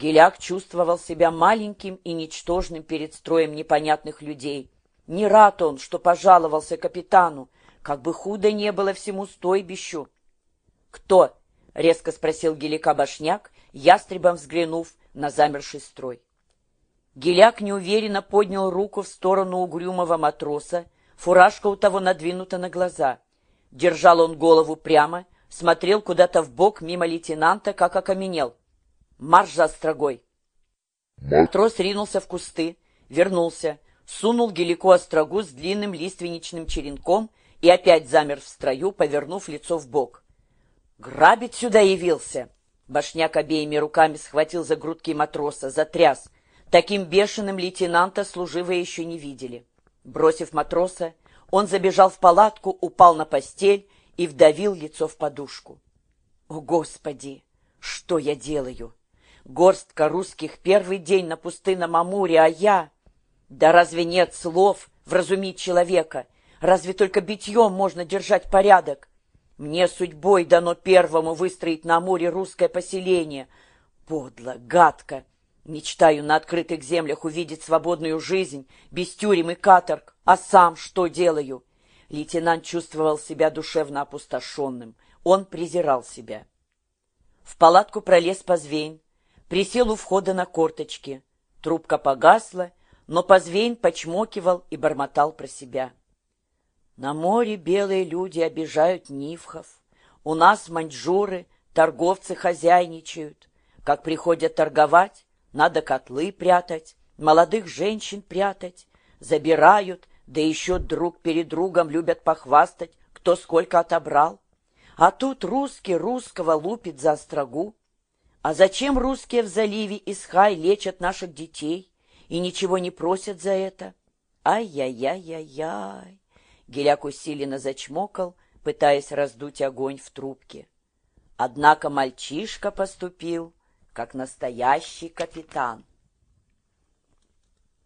Геляк чувствовал себя маленьким и ничтожным перед строем непонятных людей. Не рад он, что пожаловался капитану, как бы худо не было всему стойбищу. «Кто?» — резко спросил Геляка Башняк, ястребом взглянув на замерший строй. Геляк неуверенно поднял руку в сторону угрюмого матроса, фуражка у того надвинута на глаза. Держал он голову прямо, смотрел куда-то в бок мимо лейтенанта, как окаменел. «Марш за острогой!» Матрос ринулся в кусты, вернулся, сунул Гелику острогу с длинным лиственничным черенком и опять замер в строю, повернув лицо в бок. «Грабить сюда явился!» Башняк обеими руками схватил за грудки матроса, затряс. Таким бешеным лейтенанта служивые еще не видели. Бросив матроса, он забежал в палатку, упал на постель и вдавил лицо в подушку. «О, Господи! Что я делаю?» Горстка русских первый день на пустынном Амуре, а я... Да разве нет слов вразумить человека? Разве только битьем можно держать порядок? Мне судьбой дано первому выстроить на Амуре русское поселение. Подло, гадко. Мечтаю на открытых землях увидеть свободную жизнь, без тюрем и каторг. А сам что делаю? Лейтенант чувствовал себя душевно опустошенным. Он презирал себя. В палатку пролез Позвейн, присел у входа на корточки. Трубка погасла, но Позвейн почмокивал и бормотал про себя. На море белые люди обижают нивхов. У нас маньчжуры, торговцы хозяйничают. Как приходят торговать, надо котлы прятать, молодых женщин прятать. Забирают, да еще друг перед другом любят похвастать, кто сколько отобрал. А тут русский русского лупит за острогу. А зачем русские в заливе Исхай лечат наших детей и ничего не просят за это? Ай-яй-яй-яй-яй! Геляк усиленно зачмокал, пытаясь раздуть огонь в трубке. Однако мальчишка поступил, как настоящий капитан.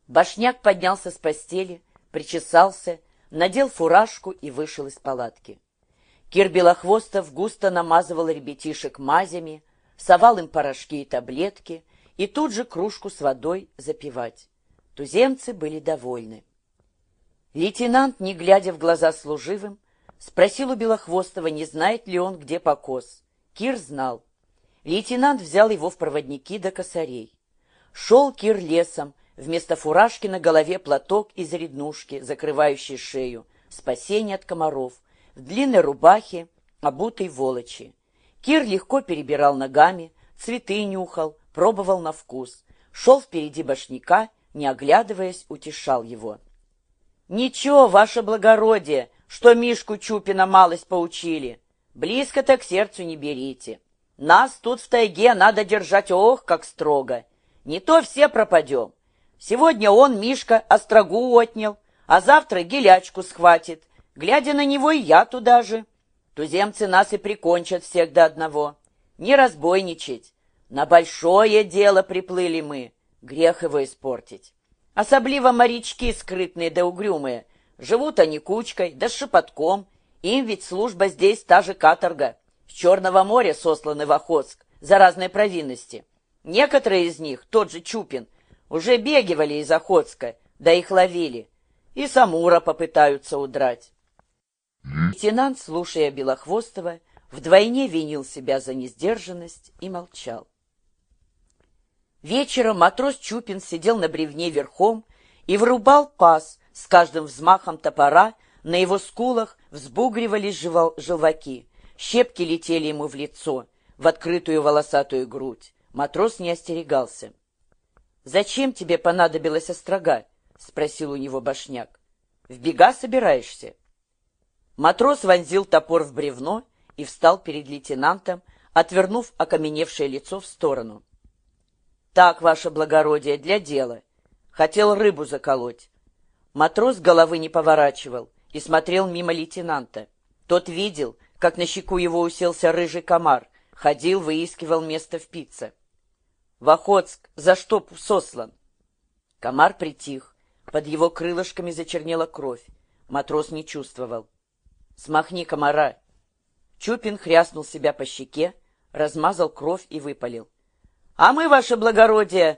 Башняк поднялся с постели, причесался, надел фуражку и вышел из палатки. Кир Белохвостов густо намазывал ребятишек мазями, совал им порошки и таблетки и тут же кружку с водой запивать. Туземцы были довольны. Лейтенант, не глядя в глаза служивым, спросил у Белохвостова, не знает ли он, где покос. Кир знал. Лейтенант взял его в проводники до косарей. Шел Кир лесом, вместо фуражки на голове платок из реднушки, закрывающий шею, спасение от комаров, в длинной рубахе, обутой волочи. Кир легко перебирал ногами, цветы нюхал, пробовал на вкус. Шел впереди башняка, не оглядываясь, утешал его. «Ничего, ваше благородие, что Мишку Чупина малость поучили. Близко-то к сердцу не берите. Нас тут в тайге надо держать ох, как строго. Не то все пропадем. Сегодня он, Мишка, острогу отнял, а завтра гелячку схватит. Глядя на него, и я туда же». Туземцы нас и прикончат всех до одного. Не разбойничать. На большое дело приплыли мы. Грех его испортить. Особливо морячки скрытные да угрюмые. Живут они кучкой, да с шепотком. Им ведь служба здесь та же каторга. С Черного моря сосланы в Охотск за разные провинности. Некоторые из них, тот же Чупин, уже бегивали из Охотска, да их ловили. И с Амура попытаются удрать. Лейтенант, слушая Белохвостова, вдвойне винил себя за несдержанность и молчал. Вечером матрос Чупин сидел на бревне верхом и врубал паз с каждым взмахом топора, на его скулах взбугривались желваки, щепки летели ему в лицо, в открытую волосатую грудь. Матрос не остерегался. «Зачем тебе понадобилась острога?» — спросил у него башняк. «В бега собираешься?» Матрос вонзил топор в бревно и встал перед лейтенантом, отвернув окаменевшее лицо в сторону. «Так, ваше благородие, для дела. Хотел рыбу заколоть». Матрос головы не поворачивал и смотрел мимо лейтенанта. Тот видел, как на щеку его уселся рыжий комар, ходил, выискивал место в пицца. «В за что сослан?» Комар притих, под его крылышками зачернела кровь. Матрос не чувствовал. Смахни комара. Чупин хряснул себя по щеке, размазал кровь и выпалил. А мы, ваше благородие,